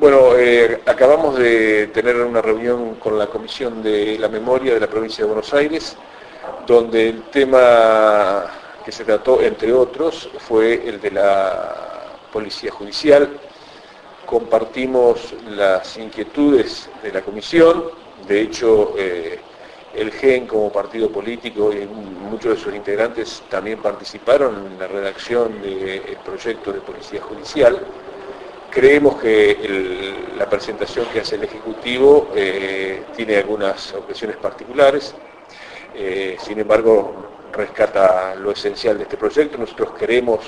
Bueno, eh, acabamos de tener una reunión con la Comisión de la Memoria de la Provincia de Buenos Aires, donde el tema que se trató, entre otros, fue el de la Policía Judicial. Compartimos las inquietudes de la Comisión, de hecho, eh, el GEN como partido político y muchos de sus integrantes también participaron en la redacción del proyecto de Policía Judicial. Creemos que la presentación que hace el Ejecutivo eh, tiene algunas objeciones particulares, eh, sin embargo rescata lo esencial de este proyecto. Nosotros queremos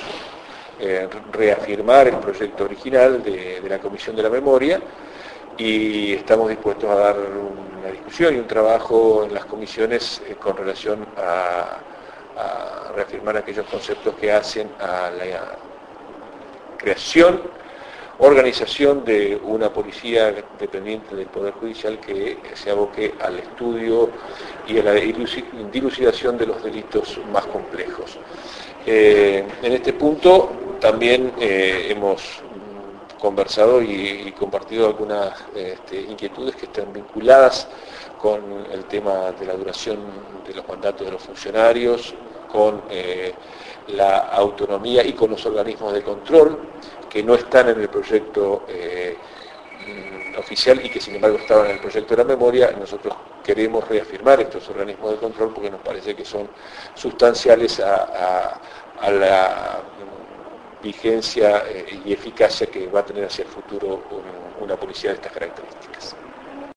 eh, reafirmar el proyecto original de, la Comisión de la Memoria y estamos dispuestos a dar una discusión y un trabajo en las comisiones con relación a, a reafirmar aquellos conceptos que hacen a la creación organización de una policía dependiente del Poder Judicial que se aboque al estudio y a la dilucidación de los delitos más complejos. Eh, en este punto también eh, hemos conversado y, compartido algunas este, inquietudes que están vinculadas con el tema de la duración de los mandatos de los funcionarios, con eh, la autonomía y con los organismos de control que no están en el proyecto eh, oficial y que sin embargo estaban en el proyecto de la memoria, nosotros queremos reafirmar estos organismos de control porque nos parece que son sustanciales a, la vigencia eh, y eficacia que va a tener hacia el futuro una policía de estas características.